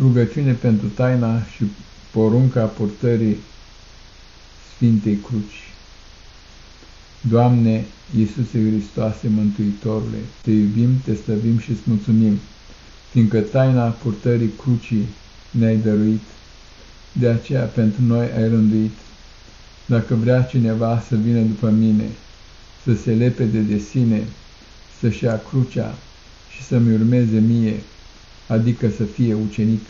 Rugăciune pentru taina și porunca purtării Sfintei Cruci. Doamne Iisuse Hristoase, Mântuitorule, Te iubim, Te stăvim și îți mulțumim, fiindcă taina purtării crucii ne-ai dăruit, de aceea pentru noi ai rânduit. Dacă vrea cineva să vină după mine, să se lepede de sine, să-și ia crucea și să-mi urmeze mie, adică să fie ucenic,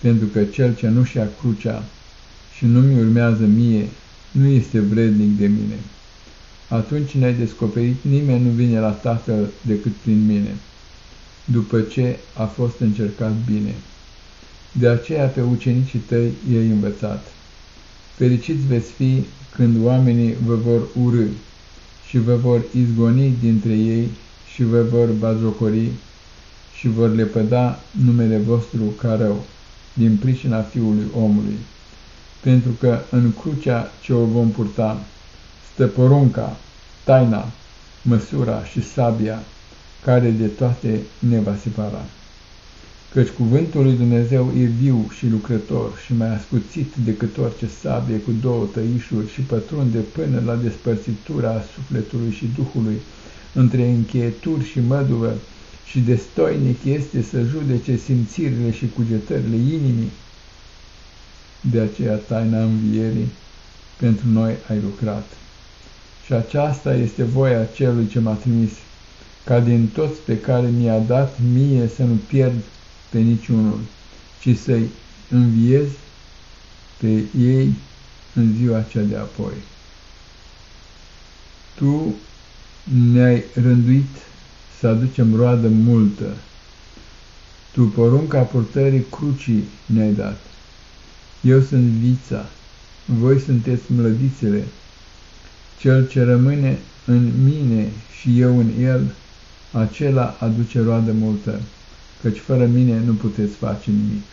pentru că cel ce nu-și ia crucea și nu-mi urmează mie, nu este vrednic de mine. Atunci ne-ai descoperit, nimeni nu vine la Tatăl decât prin mine, după ce a fost încercat bine. De aceea pe ucenicii tăi i-ai învățat. Fericiți veți fi când oamenii vă vor urâ și vă vor izgoni dintre ei și vă vor bazocori și vor lepăda numele vostru ca rău, din pricina Fiului omului. Pentru că în crucea ce o vom purta stă porunca, taina, măsura și sabia, care de toate ne va separa. Căci cuvântul lui Dumnezeu e viu și lucrător și mai ascuțit decât orice sabie cu două tăișuri și pătrunde până la despărțitura sufletului și duhului, între încheieturi și măduvă, și destoinic este să judece simțirile și cugetările inimii. De aceea taina învierii pentru noi ai lucrat. Și aceasta este voia celui ce m-a trimis, ca din toți pe care mi-a dat mie să nu pierd pe niciunul, ci să-i înviez pe ei în ziua cea de apoi. Tu ne-ai rânduit să aducem roadă multă. Tu porunca purtării crucii ne-ai dat. Eu sunt vița, voi sunteți mlădițele. Cel ce rămâne în mine și eu în el, acela aduce roadă multă, căci fără mine nu puteți face nimic.